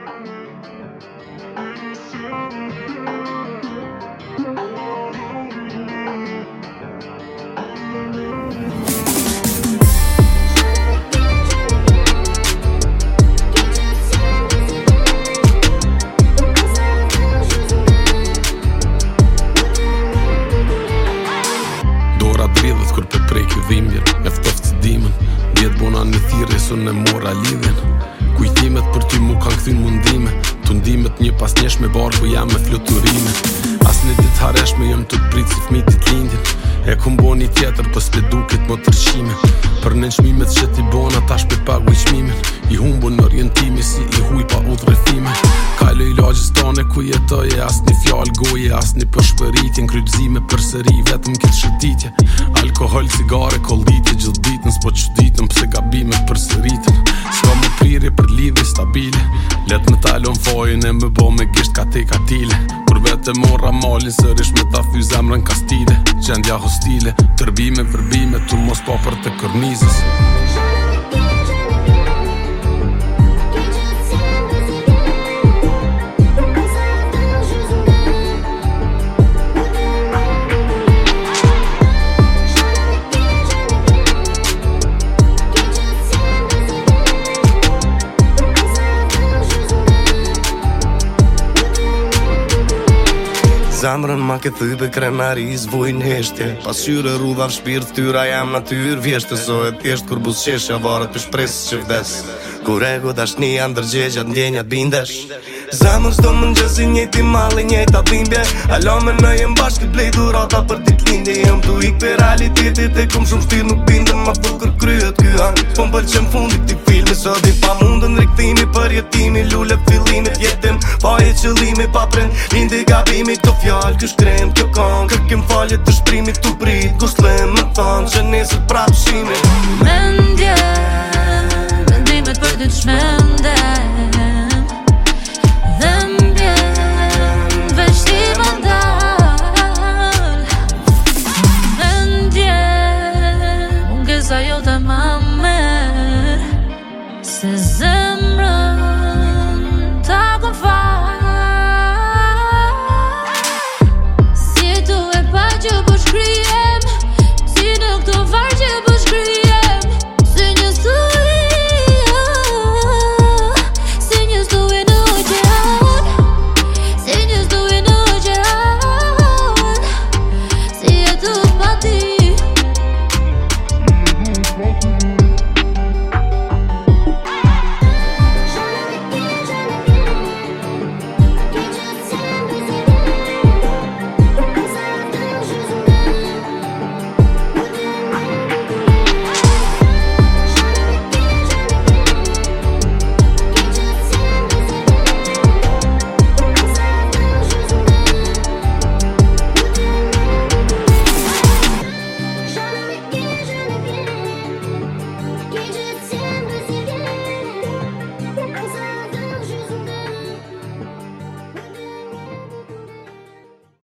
Dorat bevët kur të prek dhimbjen, më ftoft të dimën, viet bona në thirrësonë morra lidhën kujtimet për ty mu kanë këthin mundime Të ndimet një pas njesh me barë ku po jam me fluturime As një dit haresh me jëmë të pritë si fmitit lindin E ku mbo një tjetër po për spedu këtë më tërqime Për në nëshmimet që ti bona tash për pagu i qmimin I humbo në orientimi si i huj pa u dhërëthime Kajlo i lagjës tane ku jetoje as një fjallë goje As një përshpëritin krypëzime për sëri vetëm këtë shëtitje Alkohol, cigare, kolditje gjithë ditën s'po që ditën pëse gabimet për Let me talon fojën e me bo me gisht ka te katile Kur vete morra malin sërish me ta fy zemrën ka stile Gjendja hostile, tërbime, vërbime, tu mos po për të kërnizës Shalom zamrën ma këthy dhe krenari i zvojn Pasyre rruva vë shpirë të tyra jam natyr vjeshtë So e tjeshtë kur busë qeshë avarët për shpresë që vdes Kur e go dashni ndjenjat bindesh Zamrës do më nxëzi njëti malë njëta bimbje Alo me në jem bashkë të blej durata për ti të linde Jem të i këtë realitetit e kom shumë shtirë nuk bindë Ma për kërkryet kërë Po më bëllë që më fundi këti filmi Së dhe pa rikëtimi për jetimi Lule e qëllimi pa prend Lindi gabimi të fjallë, kjo shkrem, kjo kong Kërkim falje të shprimi të brit, kjo më thonë Që nesë të prapshime Mendje, mendimet për të të